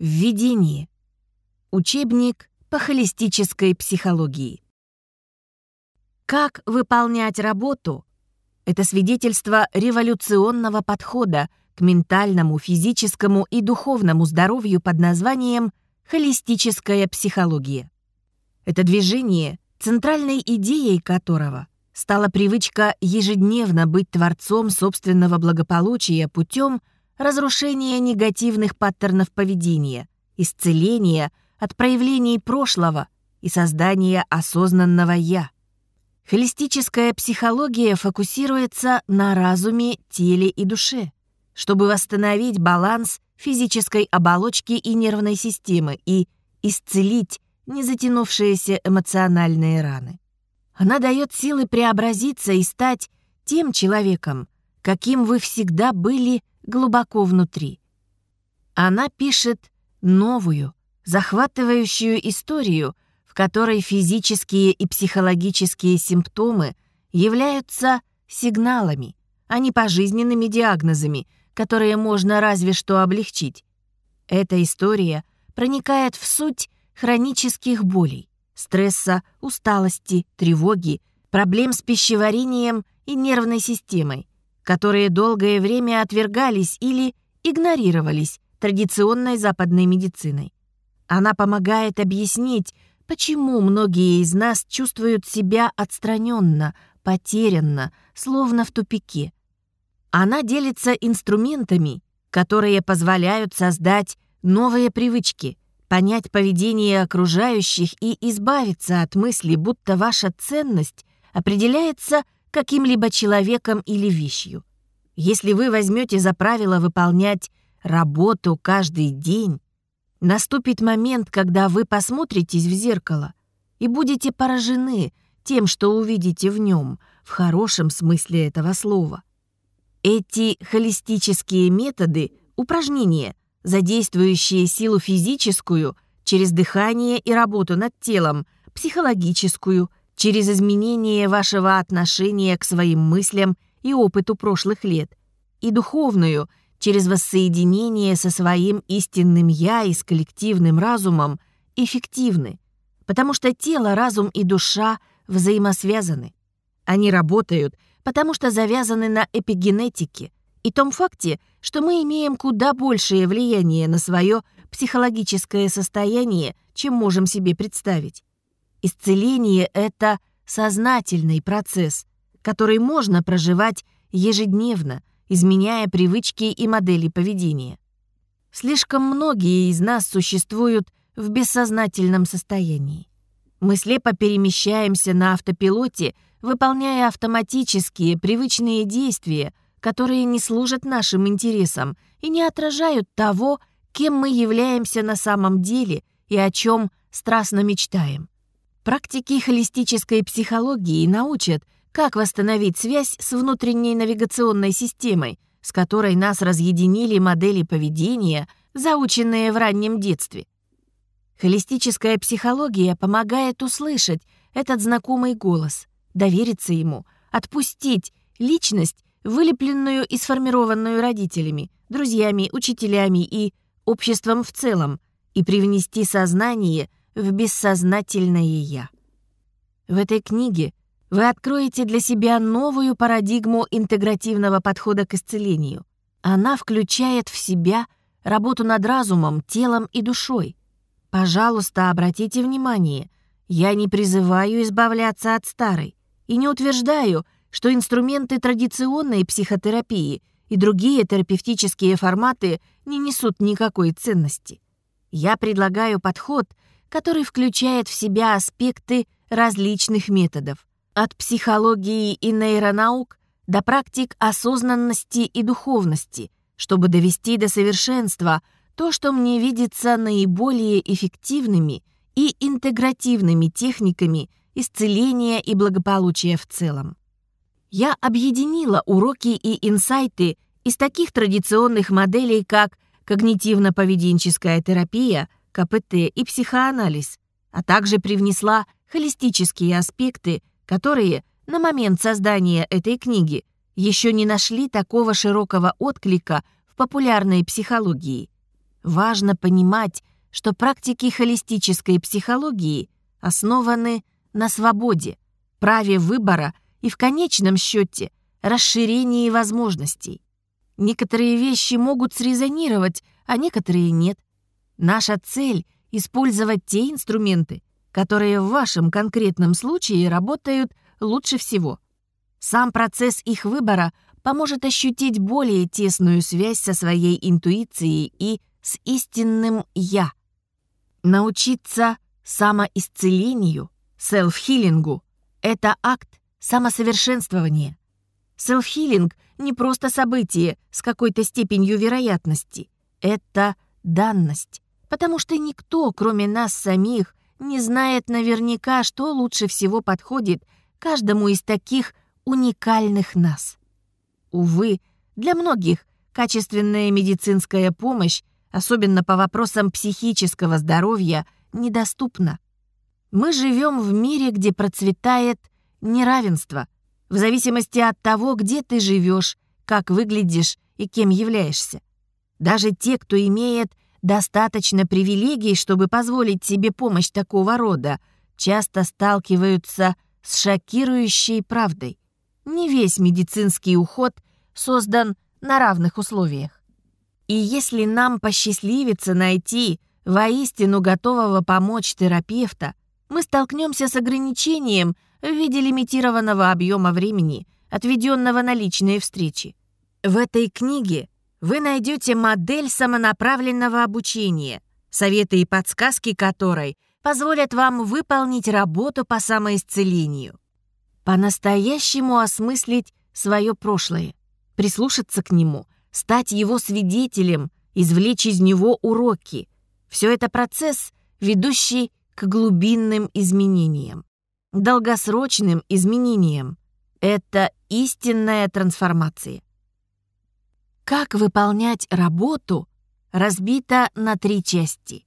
Введение. Учебник по холистической психологии. Как выполнять работу – это свидетельство революционного подхода к ментальному, физическому и духовному здоровью под названием холистическая психология. Это движение, центральной идеей которого стала привычка ежедневно быть творцом собственного благополучия путем – разрушение негативных паттернов поведения, исцеление от проявлений прошлого и создание осознанного «я». Холистическая психология фокусируется на разуме, теле и душе, чтобы восстановить баланс физической оболочки и нервной системы и исцелить незатянувшиеся эмоциональные раны. Она дает силы преобразиться и стать тем человеком, каким вы всегда были глубоко внутри. Она пишет новую, захватывающую историю, в которой физические и психологические симптомы являются сигналами, а не пожизненными диагнозами, которые можно разве что облегчить. Эта история проникает в суть хронических болей, стресса, усталости, тревоги, проблем с пищеварением и нервной системой, которые долгое время отвергались или игнорировались традиционной западной медициной. Она помогает объяснить, почему многие из нас чувствуют себя отстраненно, потерянно, словно в тупике. Она делится инструментами, которые позволяют создать новые привычки, понять поведение окружающих и избавиться от мысли, будто ваша ценность определяется – каким-либо человеком или вещью. Если вы возьмете за правило выполнять работу каждый день, наступит момент, когда вы посмотритесь в зеркало и будете поражены тем, что увидите в нем, в хорошем смысле этого слова. Эти холистические методы, упражнения, задействующие силу физическую через дыхание и работу над телом, психологическую, через изменение вашего отношения к своим мыслям и опыту прошлых лет, и духовную, через воссоединение со своим истинным «я» и с коллективным разумом, эффективны, потому что тело, разум и душа взаимосвязаны. Они работают, потому что завязаны на эпигенетике и том факте, что мы имеем куда большее влияние на свое психологическое состояние, чем можем себе представить. Исцеление — это сознательный процесс, который можно проживать ежедневно, изменяя привычки и модели поведения. Слишком многие из нас существуют в бессознательном состоянии. Мы слепо перемещаемся на автопилоте, выполняя автоматические привычные действия, которые не служат нашим интересам и не отражают того, кем мы являемся на самом деле и о чем страстно мечтаем. Практики холистической психологии научат, как восстановить связь с внутренней навигационной системой, с которой нас разъединили модели поведения, заученные в раннем детстве. Холистическая психология помогает услышать этот знакомый голос, довериться ему, отпустить личность, вылепленную и сформированную родителями, друзьями, учителями и обществом в целом, и привнести сознание в бессознательное «я». В этой книге вы откроете для себя новую парадигму интегративного подхода к исцелению. Она включает в себя работу над разумом, телом и душой. Пожалуйста, обратите внимание, я не призываю избавляться от старой и не утверждаю, что инструменты традиционной психотерапии и другие терапевтические форматы не несут никакой ценности. Я предлагаю подход — который включает в себя аспекты различных методов, от психологии и нейронаук до практик осознанности и духовности, чтобы довести до совершенства то, что мне видится наиболее эффективными и интегративными техниками исцеления и благополучия в целом. Я объединила уроки и инсайты из таких традиционных моделей, как когнитивно-поведенческая терапия – КПТ и психоанализ, а также привнесла холистические аспекты, которые на момент создания этой книги еще не нашли такого широкого отклика в популярной психологии. важно понимать, что практики холистической психологии основаны на свободе, праве выбора и в конечном счете расширении возможностей. Некоторые вещи могут срезонировать, а некоторые нет. Наша цель — использовать те инструменты, которые в вашем конкретном случае работают лучше всего. Сам процесс их выбора поможет ощутить более тесную связь со своей интуицией и с истинным «я». Научиться самоисцелению, селф-хиллингу — это акт самосовершенствования. Селф-хиллинг — не просто событие с какой-то степенью вероятности. Это данность, потому что никто, кроме нас самих, не знает наверняка, что лучше всего подходит каждому из таких уникальных нас. Увы, для многих качественная медицинская помощь, особенно по вопросам психического здоровья, недоступна. Мы живем в мире, где процветает неравенство, в зависимости от того, где ты живешь, как выглядишь и кем являешься. Даже те, кто имеет достаточно привилегий, чтобы позволить себе помощь такого рода, часто сталкиваются с шокирующей правдой. Не весь медицинский уход создан на равных условиях. И если нам посчастливится найти воистину готового помочь терапевта, мы столкнемся с ограничением в виде лимитированного объема времени, отведенного на личные встречи. В этой книге вы найдете модель самонаправленного обучения, советы и подсказки которой позволят вам выполнить работу по самоисцелению. По-настоящему осмыслить свое прошлое, прислушаться к нему, стать его свидетелем, извлечь из него уроки. Все это процесс, ведущий к глубинным изменениям, долгосрочным изменениям. Это истинная трансформация. Как выполнять работу разбито на три части.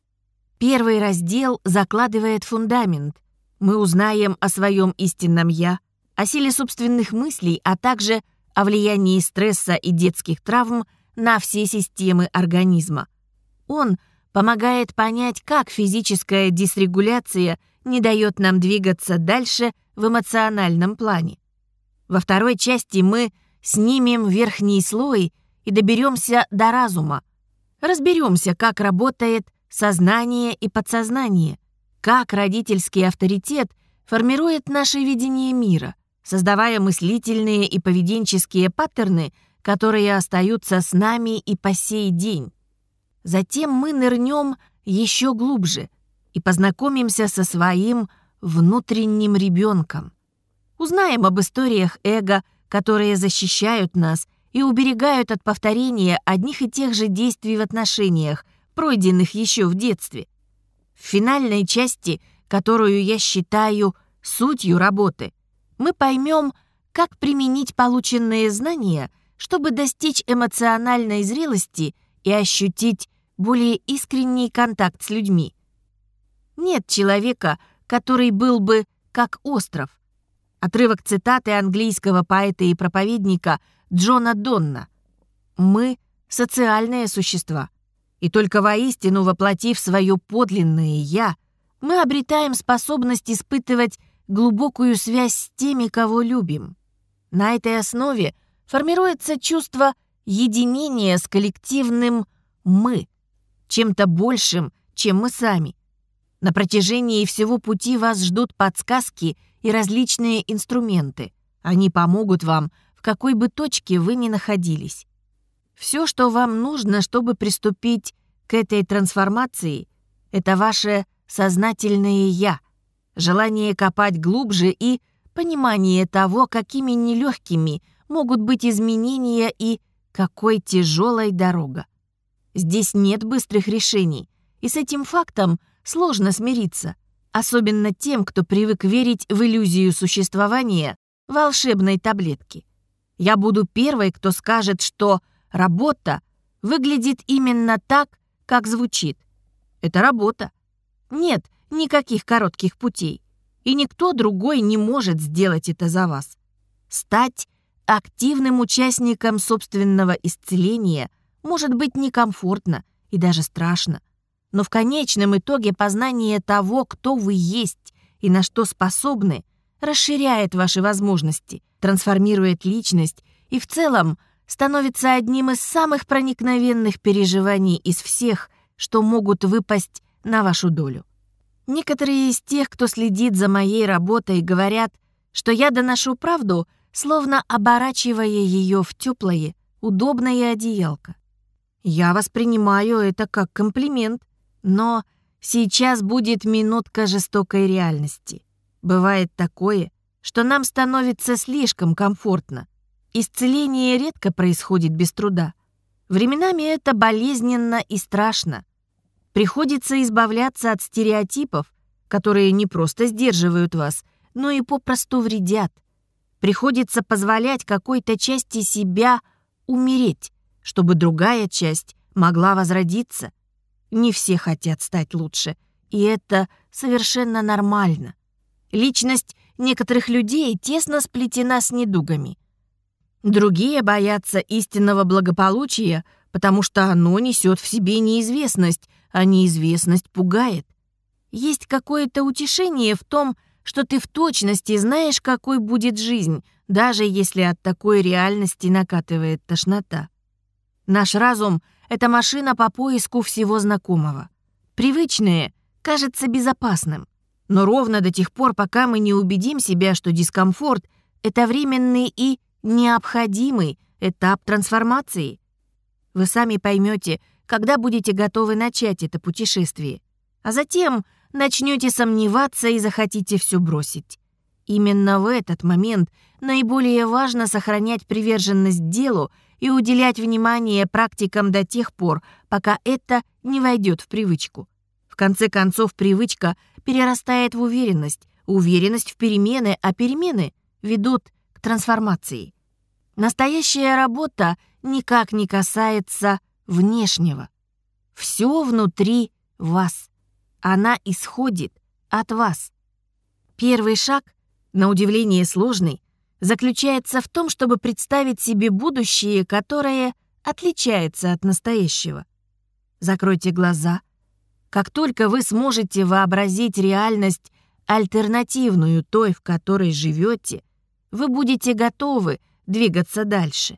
Первый раздел закладывает фундамент. Мы узнаем о своем истинном «я», о силе собственных мыслей, а также о влиянии стресса и детских травм на все системы организма. Он помогает понять, как физическая дисрегуляция не дает нам двигаться дальше в эмоциональном плане. Во второй части мы снимем верхний слой и доберемся до разума. Разберемся, как работает сознание и подсознание, как родительский авторитет формирует наше видение мира, создавая мыслительные и поведенческие паттерны, которые остаются с нами и по сей день. Затем мы нырнем еще глубже и познакомимся со своим внутренним ребенком. Узнаем об историях эго, которые защищают нас и уберегают от повторения одних и тех же действий в отношениях, пройденных еще в детстве. В финальной части, которую я считаю сутью работы, мы поймем, как применить полученные знания, чтобы достичь эмоциональной зрелости и ощутить более искренний контакт с людьми. Нет человека, который был бы как остров. Отрывок цитаты английского поэта и проповедника Джона Донна. «Мы — социальные существа, и только воистину воплотив свое подлинное «я», мы обретаем способность испытывать глубокую связь с теми, кого любим. На этой основе формируется чувство единения с коллективным «мы», чем-то большим, чем мы сами. На протяжении всего пути вас ждут подсказки и различные инструменты. Они помогут вам в какой бы точке вы ни находились. Все, что вам нужно, чтобы приступить к этой трансформации, это ваше сознательное «я», желание копать глубже и понимание того, какими нелегкими могут быть изменения и какой тяжелой дорога. Здесь нет быстрых решений, и с этим фактом сложно смириться, особенно тем, кто привык верить в иллюзию существования волшебной таблетки. Я буду первой, кто скажет, что работа выглядит именно так, как звучит. Это работа. Нет никаких коротких путей. И никто другой не может сделать это за вас. Стать активным участником собственного исцеления может быть некомфортно и даже страшно. Но в конечном итоге познание того, кто вы есть и на что способны, расширяет ваши возможности, трансформирует личность и в целом становится одним из самых проникновенных переживаний из всех, что могут выпасть на вашу долю. Некоторые из тех, кто следит за моей работой, говорят, что я доношу правду, словно оборачивая ее в теплое, удобное одеялко. Я воспринимаю это как комплимент, но сейчас будет минутка жестокой реальности. Бывает такое, что нам становится слишком комфортно. Исцеление редко происходит без труда. Временами это болезненно и страшно. Приходится избавляться от стереотипов, которые не просто сдерживают вас, но и попросту вредят. Приходится позволять какой-то части себя умереть, чтобы другая часть могла возродиться. Не все хотят стать лучше, и это совершенно нормально. Личность некоторых людей тесно сплетена с недугами. Другие боятся истинного благополучия, потому что оно несет в себе неизвестность, а неизвестность пугает. Есть какое-то утешение в том, что ты в точности знаешь, какой будет жизнь, даже если от такой реальности накатывает тошнота. Наш разум — это машина по поиску всего знакомого. Привычное кажется безопасным, но ровно до тех пор, пока мы не убедим себя, что дискомфорт — это временный и необходимый этап трансформации. Вы сами поймете, когда будете готовы начать это путешествие, а затем начнете сомневаться и захотите все бросить. Именно в этот момент наиболее важно сохранять приверженность делу и уделять внимание практикам до тех пор, пока это не войдет в привычку. В конце концов, привычка перерастает в уверенность, уверенность в перемены, а перемены ведут к трансформации. Настоящая работа никак не касается внешнего. Все внутри вас. Она исходит от вас. Первый шаг, на удивление сложный, заключается в том, чтобы представить себе будущее, которое отличается от настоящего. Закройте глаза. Как только вы сможете вообразить реальность альтернативную той, в которой живете, вы будете готовы двигаться дальше.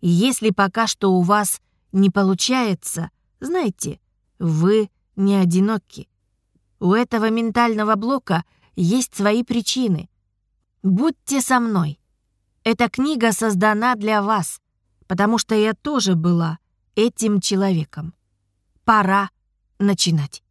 И если пока что у вас не получается, знайте, вы не одиноки. У этого ментального блока есть свои причины. Будьте со мной. Эта книга создана для вас, потому что я тоже была этим человеком. Пора начинать.